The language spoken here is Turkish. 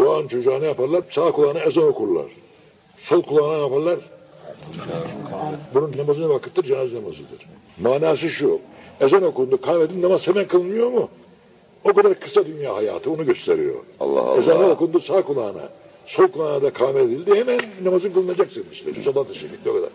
Doğan çocuğa ne yaparlar? Sağ kulağına ezan okurlar. Sol kulağına ne yaparlar? Bunun namazı ne vakittir? Cenaze namazıdır. Manası şu. Ezan okundu, kahvedin namaz hemen kılınmıyor mu? O kadar kısa dünya hayatı onu gösteriyor. Allah Allah. Ezanı okundu sağ kulağına. Sol kulağına da kahve edildi. Hemen namazın kılınacaksın işte. Salat işi bitti o kadar.